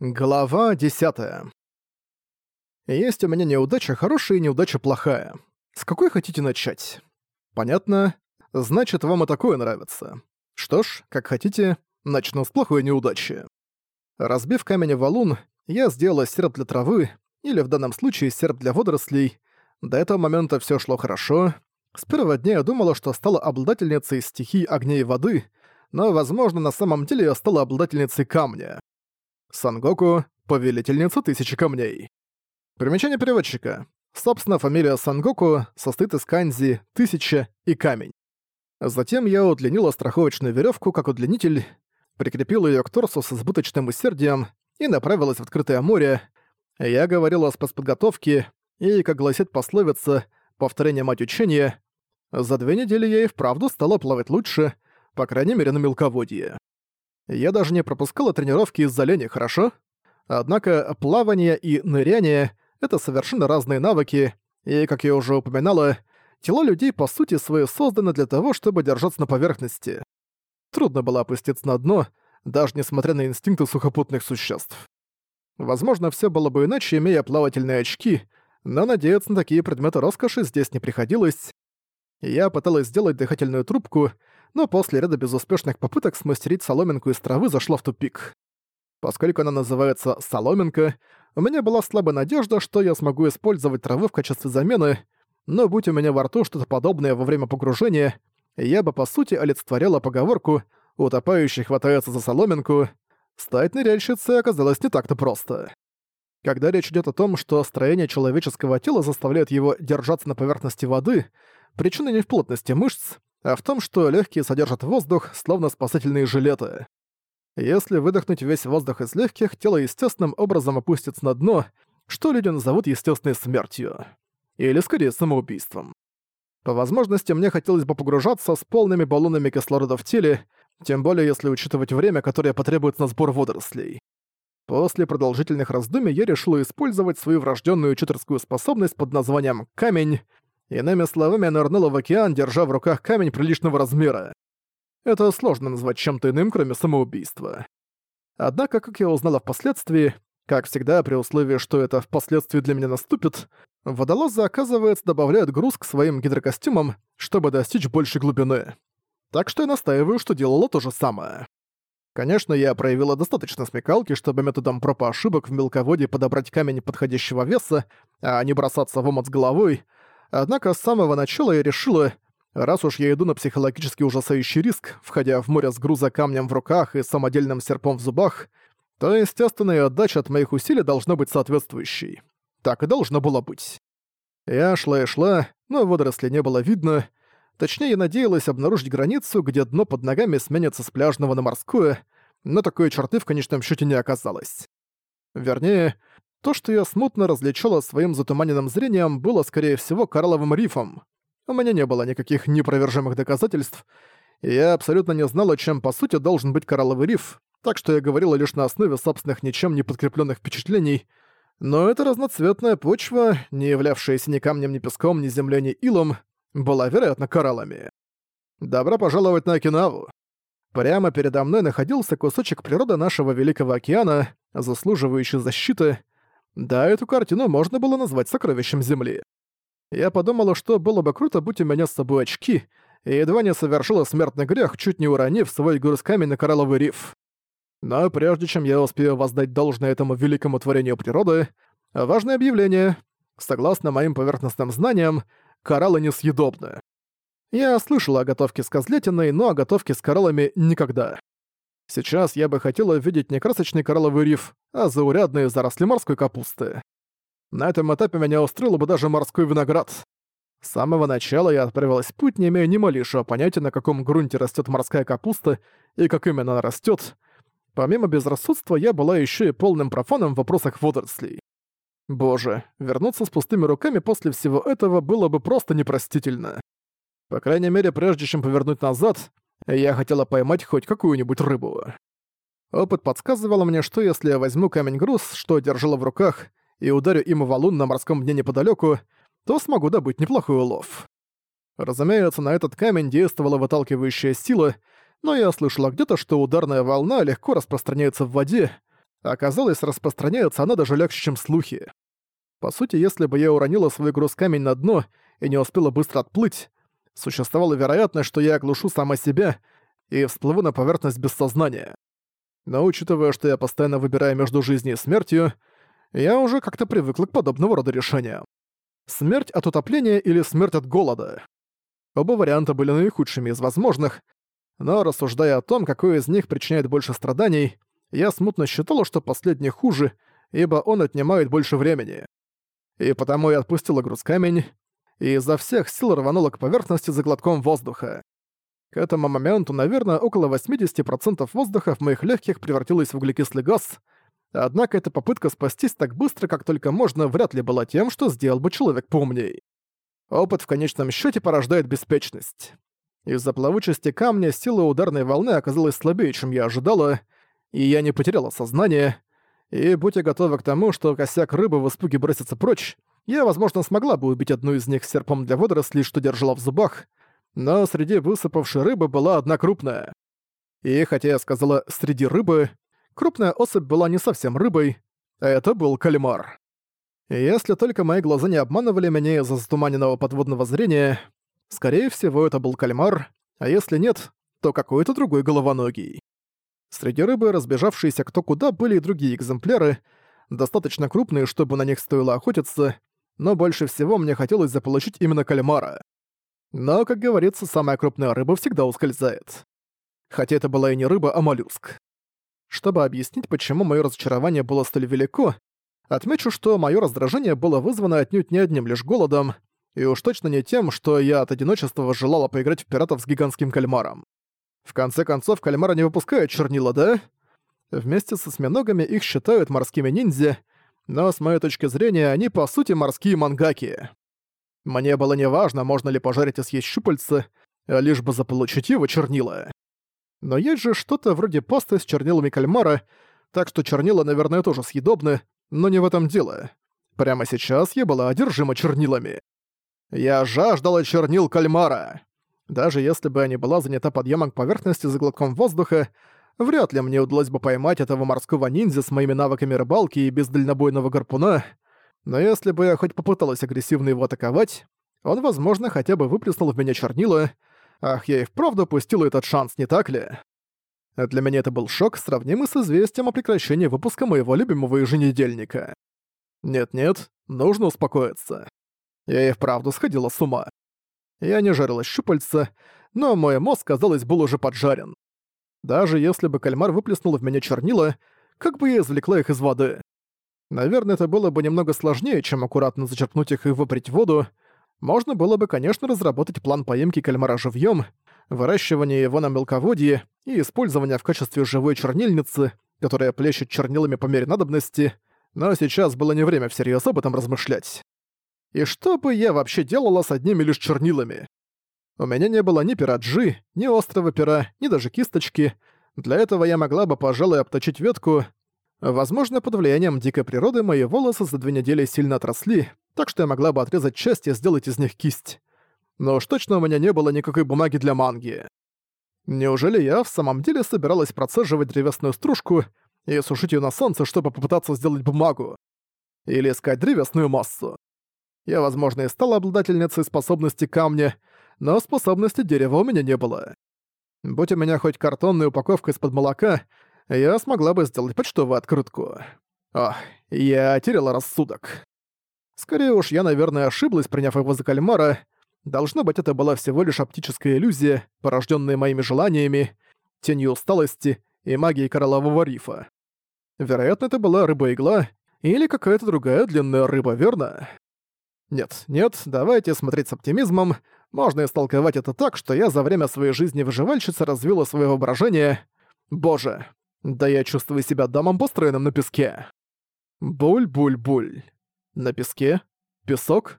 Глава 10. Есть у меня неудача хорошая и неудача плохая. С какой хотите начать? Понятно. Значит, вам и такое нравится. Что ж, как хотите, начну с плохой неудачи. Разбив камень в валун, я сделала серп для травы, или в данном случае серп для водорослей. До этого момента все шло хорошо. С первого дня я думала, что стала обладательницей стихий огня и воды, но, возможно, на самом деле я стала обладательницей камня. Сангоку — повелительница Тысячи Камней. Примечание переводчика. Собственно, фамилия Сангоку состоит из канзи «тысяча» и «камень». Затем я удлинила страховочную веревку как удлинитель, прикрепила ее к торсу с избыточным усердием и направилась в открытое море. Я говорила о спецподготовке, и, как гласит пословица, повторение мать учения, за две недели я и вправду стала плавать лучше, по крайней мере на мелководье. Я даже не пропускала тренировки из-за лени, хорошо? Однако плавание и ныряние — это совершенно разные навыки, и, как я уже упоминала, тела людей по сути свои созданы для того, чтобы держаться на поверхности. Трудно было опуститься на дно, даже несмотря на инстинкты сухопутных существ. Возможно, все было бы иначе, имея плавательные очки, но надеяться на такие предметы роскоши здесь не приходилось. Я пыталась сделать дыхательную трубку, но после ряда безуспешных попыток смастерить соломинку из травы зашла в тупик. Поскольку она называется «соломинка», у меня была слабая надежда, что я смогу использовать траву в качестве замены, но будь у меня во рту что-то подобное во время погружения, я бы по сути олицетворяла поговорку «утопающий хватается за соломинку», стать ныряльщицей оказалось не так-то просто. Когда речь идет о том, что строение человеческого тела заставляет его держаться на поверхности воды, причина не в плотности мышц, а в том, что легкие содержат воздух, словно спасательные жилеты. Если выдохнуть весь воздух из легких, тело естественным образом опустится на дно, что люди назовут естественной смертью. Или скорее самоубийством. По возможности мне хотелось бы погружаться с полными баллонами кислорода в теле, тем более если учитывать время, которое потребуется на сбор водорослей. После продолжительных раздумий я решила использовать свою врожденную читерскую способность под названием «Камень», Иными словами, нырнула в океан, держа в руках камень приличного размера. Это сложно назвать чем-то иным, кроме самоубийства. Однако, как я узнала впоследствии, как всегда, при условии, что это впоследствии для меня наступит, водолазы, оказывается, добавляют груз к своим гидрокостюмам, чтобы достичь большей глубины. Так что я настаиваю, что делала то же самое. Конечно, я проявила достаточно смекалки, чтобы методом проб и ошибок в мелководье подобрать камень подходящего веса, а не бросаться в омут с головой — Однако с самого начала я решила, раз уж я иду на психологически ужасающий риск, входя в море с груза камнем в руках и самодельным серпом в зубах, то естественная отдача от моих усилий должна быть соответствующей. Так и должно было быть. Я шла и шла, но водорослей не было видно. Точнее, я надеялась обнаружить границу, где дно под ногами сменится с пляжного на морское, но такой черты в конечном счете не оказалось. Вернее, то, что я смутно различала своим затуманенным зрением, было, скорее всего, коралловым рифом. У меня не было никаких непровержимых доказательств, и я абсолютно не знала, чем по сути должен быть коралловый риф, так что я говорила лишь на основе собственных ничем не подкрепленных впечатлений, но эта разноцветная почва, не являвшаяся ни камнем, ни песком, ни землей, ни илом, была, вероятно, кораллами. Добро пожаловать на Окинаву. Прямо передо мной находился кусочек природы нашего Великого океана, заслуживающий защиты, да, эту картину можно было назвать сокровищем Земли. Я подумала, что было бы круто, будь у меня с собой очки, и едва не совершила смертный грех, чуть не уронив свой груз камень на коралловый риф. Но прежде чем я успею воздать должное этому великому творению природы, важное объявление. Согласно моим поверхностным знаниям, кораллы несъедобны. Я слышала о готовке с козлетиной, но о готовке с кораллами никогда. Сейчас я бы хотела видеть не красочный коралловый риф, а заурядные заросли морской капусты. На этом этапе меня устроил бы даже морской виноград. С самого начала я отправилась в путь, не имея ни малейшего понятия, на каком грунте растет морская капуста и как именно она растет. Помимо безрассудства, я была еще и полным профаном в вопросах водорослей. Боже, вернуться с пустыми руками после всего этого было бы просто непростительно. По крайней мере, прежде чем повернуть назад, я хотела поймать хоть какую-нибудь рыбу. Опыт подсказывал мне, что если я возьму камень-груз, что держала в руках, и ударю им валун на морском дне неподалеку, то смогу добыть неплохой улов. Разумеется, на этот камень действовала выталкивающая сила, но я слышала где-то, что ударная волна легко распространяется в воде, Оказалось, распространяется она даже легче, чем слухи. По сути, если бы я уронила свой груз камень на дно и не успела быстро отплыть, существовала вероятность, что я оглушу сама себя и всплыву на поверхность без сознания. Но учитывая, что я постоянно выбираю между жизнью и смертью, я уже как-то привыкла к подобного рода решениям. Смерть от утопления или смерть от голода. Оба варианта были наихудшими из возможных, но рассуждая о том, какой из них причиняет больше страданий, я смутно считала, что последний хуже, ибо он отнимает больше времени. И потому я отпустила груз камень, и изо всех сил рванула к поверхности за глотком воздуха. К этому моменту, наверное, около 80% воздуха в моих легких превратилось в углекислый газ, Однако эта попытка спастись так быстро, как только можно, вряд ли была тем, что сделал бы человек поумней. Опыт в конечном счете порождает беспечность. Из-за плавучести камня сила ударной волны оказалась слабее, чем я ожидала, и я не потеряла сознание. И будь я готова к тому, что косяк рыбы в испуге бросится прочь, я, возможно, смогла бы убить одну из них серпом для водорослей, что держала в зубах, но среди высыпавшей рыбы была одна крупная. И хотя я сказала «среди рыбы», Крупная особь была не совсем рыбой, это был кальмар. Если только мои глаза не обманывали меня из-за затуманенного подводного зрения, скорее всего, это был кальмар, а если нет, то какой-то другой головоногий. Среди рыбы, разбежавшиеся кто куда, были и другие экземпляры, достаточно крупные, чтобы на них стоило охотиться, но больше всего мне хотелось заполучить именно кальмара. Но, как говорится, самая крупная рыба всегда ускользает. Хотя это была и не рыба, а моллюск. Чтобы объяснить, почему моё разочарование было столь велико, отмечу, что моё раздражение было вызвано отнюдь не одним лишь голодом, и уж точно не тем, что я от одиночества желала поиграть в пиратов с гигантским кальмаром. В конце концов, кальмара не выпускают чернила, да? Вместе со осьминогами их считают морскими ниндзя, но с моей точки зрения они по сути морские мангаки. Мне было неважно, можно ли пожарить и съесть щупальца, лишь бы заполучить его чернила. Но есть же что-то вроде пасты с чернилами кальмара, так что чернила, наверное, тоже съедобны, но не в этом дело. Прямо сейчас я была одержима чернилами. Я жаждала чернил кальмара. Даже если бы я не была занята подъемом к поверхности за глотком воздуха, вряд ли мне удалось бы поймать этого морского ниндзя с моими навыками рыбалки и без дальнобойного гарпуна, но если бы я хоть попыталась агрессивно его атаковать, он, возможно, хотя бы выплеснул в меня чернила, Ах, я и вправду упустила этот шанс, не так ли? Для меня это был шок, сравнимый с известием о прекращении выпуска моего любимого еженедельника. Нет-нет, нужно успокоиться. Я и вправду сходила с ума. Я не жарила щупальца, но мой мозг, казалось, был уже поджарен. Даже если бы кальмар выплеснул в меня чернила, как бы я извлекла их из воды? Наверное, это было бы немного сложнее, чем аккуратно зачерпнуть их и выпрять в воду, можно было бы, конечно, разработать план поимки кальмара живьем, выращивания его на мелководье и использования в качестве живой чернильницы, которая плещет чернилами по мере надобности, но сейчас было не время всерьез об этом размышлять. И что бы я вообще делала с одними лишь чернилами? У меня не было ни пера G, ни острого пера, ни даже кисточки. Для этого я могла бы, пожалуй, обточить ветку. Возможно, под влиянием дикой природы мои волосы за две недели сильно отросли, так что я могла бы отрезать часть и сделать из них кисть. Но уж точно у меня не было никакой бумаги для манги. Неужели я в самом деле собиралась процеживать древесную стружку и сушить ее на солнце, чтобы попытаться сделать бумагу? Или искать древесную массу? Я, возможно, и стала обладательницей способности камня, но способности дерева у меня не было. Будь у меня хоть картонная упаковка из-под молока, я смогла бы сделать почтовую открытку. Ох, я теряла рассудок. Скорее уж, я, наверное, ошиблась, приняв его за кальмара. Должно быть, это была всего лишь оптическая иллюзия, порожденная моими желаниями, тенью усталости и магией кораллового рифа. Вероятно, это была рыба-игла или какая-то другая длинная рыба, верно? Нет, нет, давайте смотреть с оптимизмом. Можно истолковать это так, что я за время своей жизни выживальщицы развила свое воображение. Боже, да я чувствую себя дамом, построенным на песке. Буль-буль-буль. На песке? Песок?